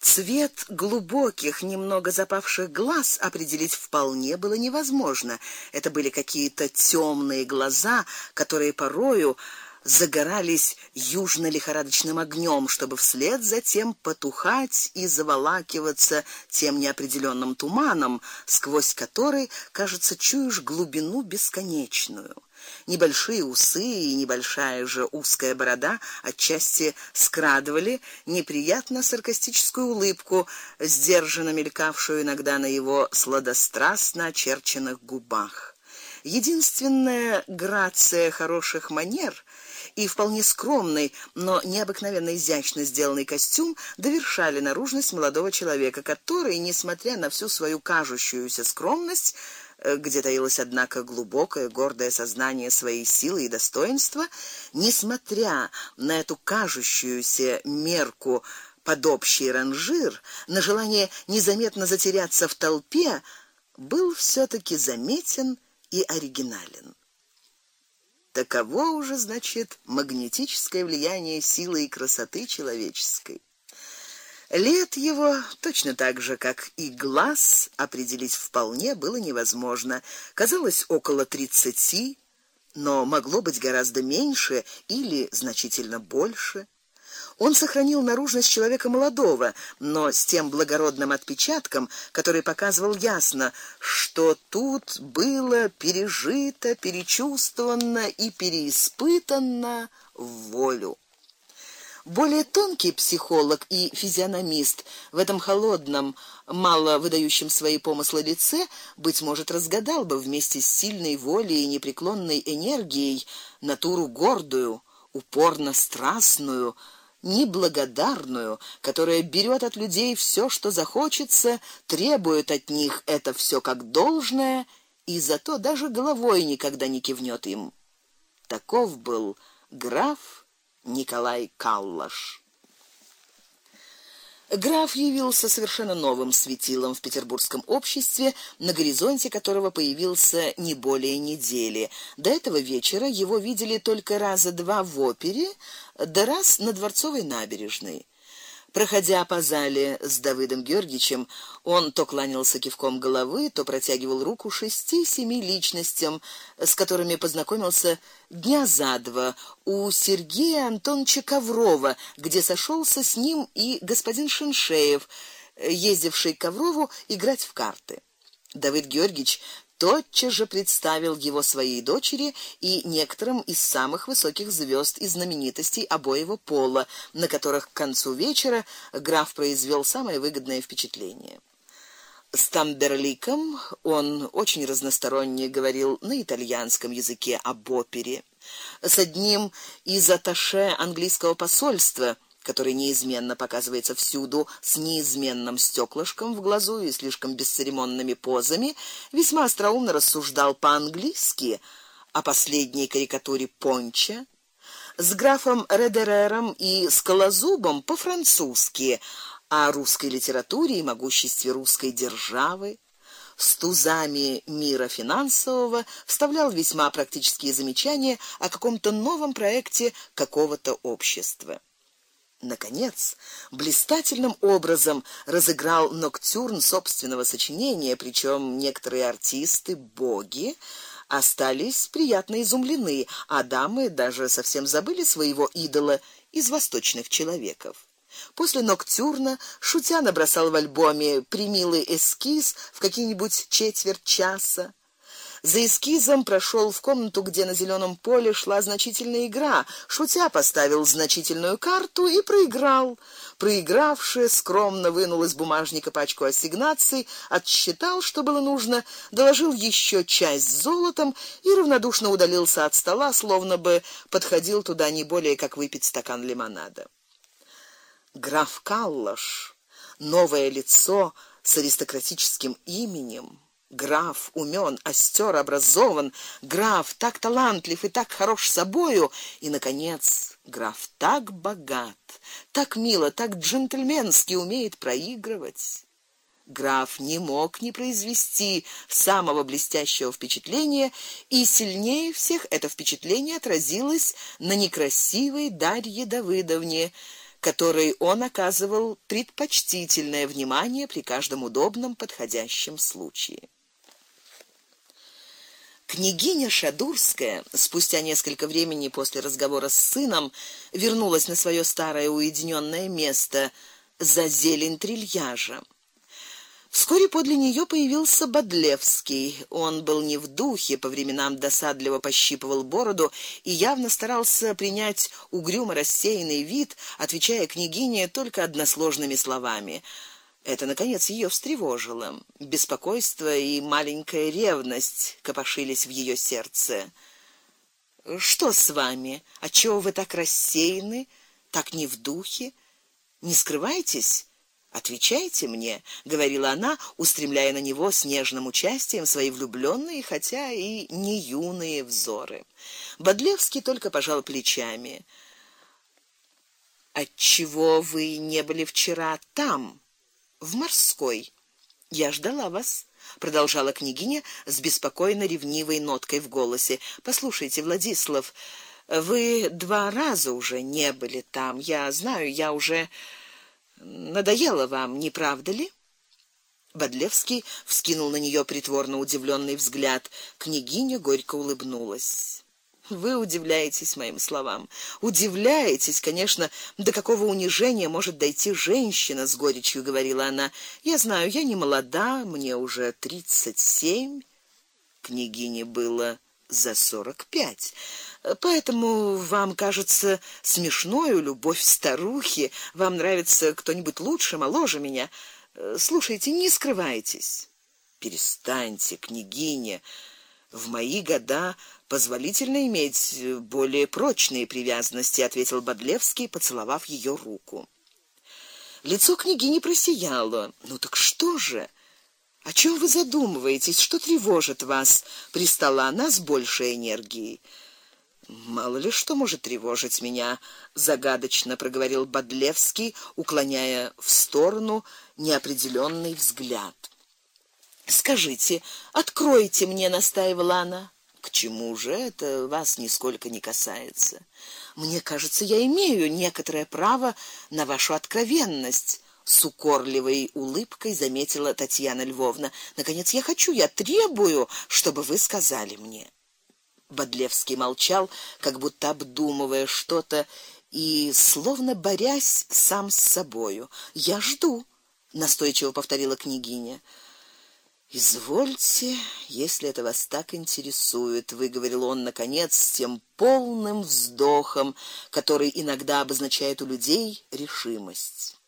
Цвет глубоких, немного запавших глаз определить вполне было невозможно. Это были какие-то темные глаза, которые порою загорались южно-лихорадочным огнем, чтобы вслед за тем потухать и заволакиваться тем неопределенным туманом, сквозь который, кажется, чуешь глубину бесконечную. Небольшие усы и небольшая же узкая борода отчасти скрадывали неприятно саркастическую улыбку, сдержанно мелькавшую иногда на его сладострастно очерченных губах. Единственная грация хороших манер и вполне скромный, но необыкновенно изящно сделанный костюм довершали наружность молодого человека, который, несмотря на всю свою кажущуюся скромность, Э, где таилось однако глубокое гордое сознание своей силы и достоинства, несмотря на эту кажущуюся мерку под общий ранжир, на желание незаметно затеряться в толпе, был все таки заметен и оригинален. Таково уже, значит, магнетическое влияние силы и красоты человеческой. Лет его точно так же, как и глаз, определить вполне было невозможно. Казалось около тридцати, но могло быть гораздо меньше или значительно больше. Он сохранил наружность человека молодого, но с тем благородным отпечатком, который показывал ясно, что тут было пережито, перечувствовано и переиспытано в волю. Более тонкий психолог и физиономист в этом холодном, мало выдающем свои помыслы лице быть может разгадал бы вместе с сильной волей и непреклонной энергией натуру гордую, упорно страстную, неблагодарную, которая берет от людей все, что захочется, требует от них это все как должное и зато даже головой никогда не кивнет им. Таков был граф Николай Каллаш. Граф явился совершенно новым светилом в петербургском обществе, на горизонте которого появился не более недели. До этого вечера его видели только раза два в опере, да раз на Дворцовой набережной. Проходя по зале с Давыдом Георгиевичем, он то кланялся кивком головы, то протягивал руку шести-семи личностям, с которыми познакомился дня за два у Сергея Антоновича Коврова, где сошелся с ним и господин Шиншеев, ездивший к Коврову играть в карты. Давыд Георгиевич тотчас же представил его своей дочери и некоторым из самых высоких звезд и знаменитостей обоего пола, на которых к концу вечера граф произвел самое выгодное впечатление. С Тамберликом он очень разносторонне говорил на итальянском языке об опере. С одним из атташе английского посольства который неизменно показывается всюду с неизменным стёклышком в глазу и слишком бесцеремонными позами, весьма остроумно рассуждал по-английски о последней карикатуре Понча, с графом Редерером и Скалозубом по-французски о русской литературе и могуществе русской державы с тузами мира финансового вставлял весьма практические замечания о каком-то новом проекте какого-то общества. Наконец, блистательным образом разыграл ноктюрн собственного сочинения, причем некоторые артисты, боги, остались приятно изумлены, а дамы даже совсем забыли своего идола из восточных человеков. После ноктюрна шутя набросал в альбоме примилый эскиз в какие-нибудь четверть часа. За эскизом прошел в комнату, где на зеленом поле шла значительная игра. Шутя поставил значительную карту и проиграл. Проигравший скромно вынул из бумажника пачку ассигнаций, отсчитал, что было нужно, доложил еще часть золотом и равнодушно удалился от стола, словно бы подходил туда не более как выпить стакан лимонада. Граф Каллаш, новое лицо с аристократическим именем, Граф умен, остер, образован, граф так талантлив и так хорош собою, и наконец, граф так богат, так мило, так джентльменски умеет проигрывать. Граф не мог не произвести самого блестящего впечатления, и сильнее всех это впечатление отразилось на некрасивой Дарье Давыдовне, которой он оказывал предпочтительное внимание при каждом удобном подходящем случае. Княгиня Шадурская спустя несколько времени после разговора с сыном вернулась на свое старое уединенное место за зелень трильяжа. Вскоре подле нее появился Бодлевский. Он был не в духе, по временам досадливо пощипывал бороду и явно старался принять угрюмо рассеянный вид, отвечая княгине только односложными словами. Это наконец ее встревожило. Беспокойство и маленькая ревность копошились в ее сердце. Что с вами? А чего вы так рассеяны, так не в духе? Не скрывайтесь? Отвечайте мне, говорила она, устремляя на него с нежным участием свои влюбленные, хотя и не юные взоры. Бодлевский только пожал плечами. Отчего вы не были вчера там, в морской? Я ждала вас, продолжала княгиня с беспокойно ревнивой ноткой в голосе. Послушайте, Владислав, вы два раза уже не были там. Я знаю, я уже Надоело вам, не правда ли? Бодлевский вскинул на нее притворно удивленный взгляд. Княгиня горько улыбнулась. Вы удивляетесь моим словам. Удивляетесь, конечно, до какого унижения может дойти женщина, с горечью говорила она. Я знаю, я не молода, мне уже тридцать семь. Княгине было за сорок пять. Поэтому вам кажется смешной любовь старухи, вам нравится кто-нибудь лучше, моложе меня. Слушайте, не скрывайтесь. Перестаньте, княгиня. В мои года позволительно иметь более прочные привязанности, ответил Бодлевский, поцеловав ее руку. Лицо княгини просияло. Ну так что же? О чем вы задумываетесь? Что тревожит вас? пристала она с большей энергией. Мало ли что может тревожить меня, загадочно проговорил Бодлевский, уклоняя в сторону неопределённый взгляд. Скажите, откройте мне, настаивала она. К чему же это вас нисколько не касается? Мне кажется, я имею некоторое право на вашу откровенность с укорливой улыбкой заметила Татьяна Львовна. Наконец я хочу, я требую, чтобы вы сказали мне. Бодлевский молчал, как будто обдумывая что-то и словно борясь сам с собою. "Я жду", настойчиво повторила княгиня. Извольте, если это вас так интересует, выговорил он наконец с тем полным вздохом, который иногда обозначает у людей решимость.